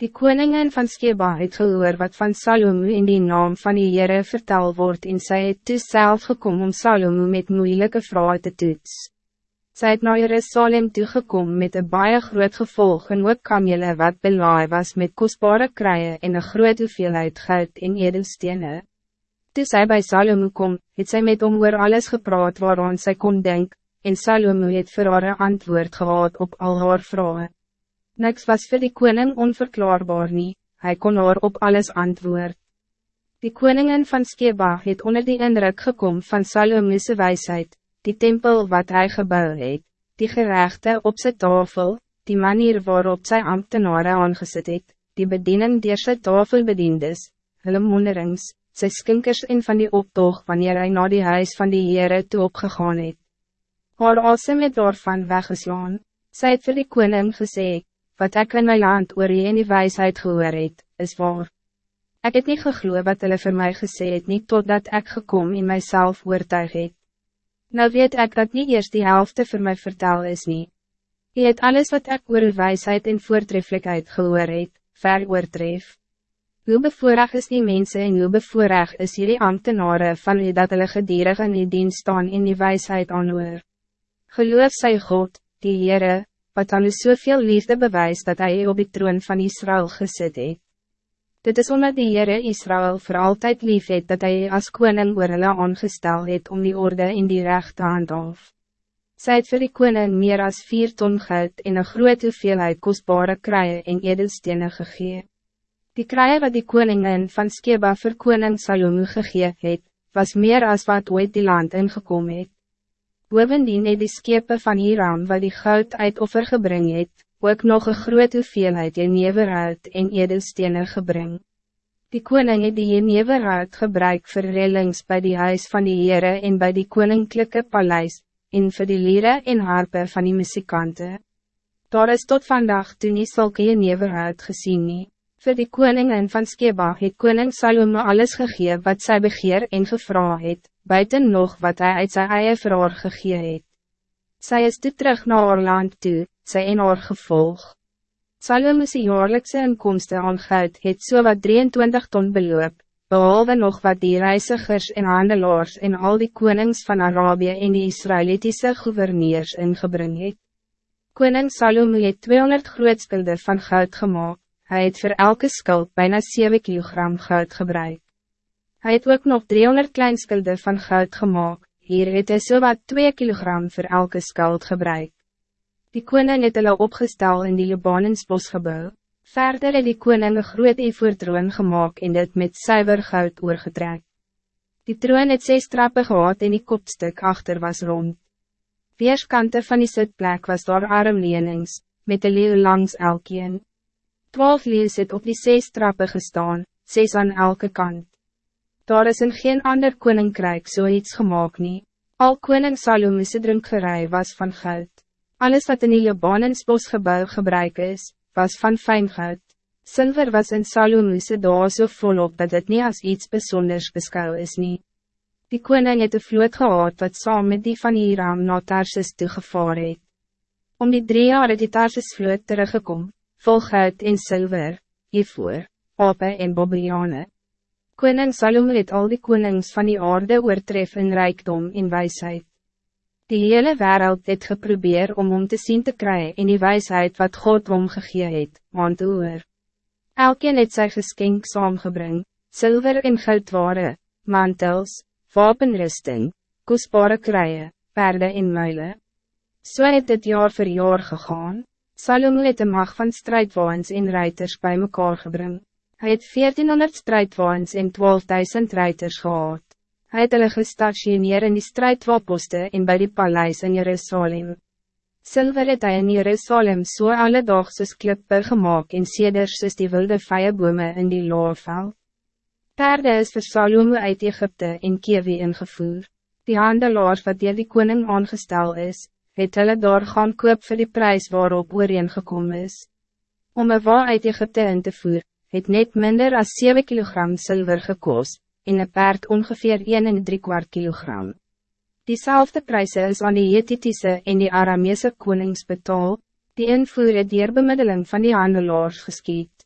Die koningin van Skeba het gehoor wat van Salomo in die naam van die Heere vertel wordt en sy het toe self gekom om Salomo met moeilike vrae te toets. Sy het na Jerusalem toegekom met een baie groot gevolg en ook kamele wat belaai was met kostbare kruie en een groot hoeveelheid goud en edelstene. Toe sy by Salomo kom, het sy met hom oor alles gepraat waaraan sy kon denk, en Salomo het vir haar antwoord gehad op al haar vragen. Niks was voor die koning onverklaarbaar nie, hij kon haar op alles antwoord. Die koningin van Skeba het onder die indruk gekom van Salomo's wijsheid, die tempel wat hij gebouw het, die gerechte op zijn tafel, die manier waarop sy ambtenare aangesit het, die bediening die sy tafel bediendes, hulle monderings, sy skinkers en van die optoog wanneer hij naar die huis van die Heere toe opgegaan het. Haar asem het daarvan weggeslaan, sy het vir die koning gesê, wat ik in mijn land oor in die wijsheid gehoor het, is waar. Ik het niet gegloeid wat hulle voor mij gesê het niet totdat ik gekom in mijzelf oortuig het. Nou weet ik dat niet eerst die helft voor mij vertel is niet. Je het alles wat ik oor wijsheid en voortreffelijkheid gehoor het, ver oortref. Hoe bevoorrecht is die mensen en hoe bevoorrecht is jullie ambtenaren van wie dat hulle gedierig in die dienst staan in die wijsheid aanhoor. Geloof sy God, die Heere, wat aan u soveel liefde bewijst dat hij op die troon van Israël gezet het. Dit is omdat die Heere Israël voor altijd lief het dat hij als koning oor hulle aangestel het om die orde in die rechte hand af. Sy het vir die koning meer als vier ton geld en een groot hoeveelheid kostbare kruie en edelstene gegee. Die kruie wat die koningin van Skeba vir koning Salomo gegee het, was meer als wat ooit die land ingekom het. Bovendien het die skepe van Hiram wat die goud uit offer gebring het, ook nog een groot hoeveelheid jeneverhout en edelstene gebring. Die koning het die jeneverhout gebruik vir rellings by die huis van die Heere en by die koninklijke paleis, en vir die liere en harpe van die muzikante. Daar is tot vandaag toen nie sulke jeneverhout gezien nie. Voor die koningin van Skeba het koning Salome alles gegeven wat zij begeer en gevra het, buiten nog wat hij uit zijn eie verhoor gegee het. Sy is toe terug naar haar land toe, sy en haar gevolg. Salomo's jaarlikse inkomste aan goud het so wat 23 ton beloop, behalve nog wat die reisigers en handelaars en al die konings van Arabië en die Israëlitische gouverneurs ingebring het. Koning Salomo het 200 grootskulde van goud gemaakt, hij het voor elke skuld bijna 7 kilogram goud gebruikt. Hij het ook nog 300 kleinskulde van goud gemaakt. Hier het hy so wat 2 kilogram voor elke skuld gebruik. Die koning het hulle opgestel in die Libanensbos gebouw. Verder het die koning een groot evoertroon gemaakt en dit met suiver goud oorgetrek. Die troon het zes trappen gehad en die kopstuk achter was rond. Weerskante van die sitplek was door armlenings, met de leeuw langs elkeen. Twaalf leeuws het op die zes trappen gestaan, zes aan elke kant. Daar is in geen ander koninkrijk zoiets so gemaakt nie. Al koning Salomo's drinkgerij was van goud. Alles wat in die Libanensbos gebouw gebruik is, was van fijn goud. Silver was in Salomo's daar so volop dat het niet als iets bijzonders beschouw is nie. Die koning het een vloot gehad wat saam met die van Hiram na Tarsus toegevaar het. Om die drie jaar het die Tarsus vloot teruggekom, vol goud en zilver, hiervoor, ape en bobbejane. Koning Salome het al die konings van die aarde oortref in rijkdom en wijsheid. Die hele wereld het geprobeer om om te zien te krijgen in die wijsheid wat God omgegee het, want oor. Elkeen het sy geskenk saamgebring, zilver en goudware, mantels, wapenrusting, kostbare kruie, perde en muile. So het dit jaar voor jaar gegaan, Salome het een mag van strijdwaans en ruiters bij mekaar gebring. Hij het 1400 strijdwaans en 12.000 ruiters gehad. Hij het hulle gestationeer in die strijdwaposte en bij die paleis in Jerusalem. Silver het hy in Jerusalem so alledag soos klippe gemaakt en seders soos die wilde vijabome in die loofveld. Perde is vir Salome uit Egypte en Kewi ingevoer. Die handelaars wat dier die koning aangestel is, het hulle daar gaan koop vir die prijs waarop ooreengekom is. Om een waar uit Egypte in te voer, het net minder als 7 kilogram zilver gekost, en een paard ongeveer 1 en 3 kwart kilogram. Diezelfde prijzen is aan die Jethitische en die Aramese konings betaal, die invoer het dier bemiddeling van die handelaars geskiet.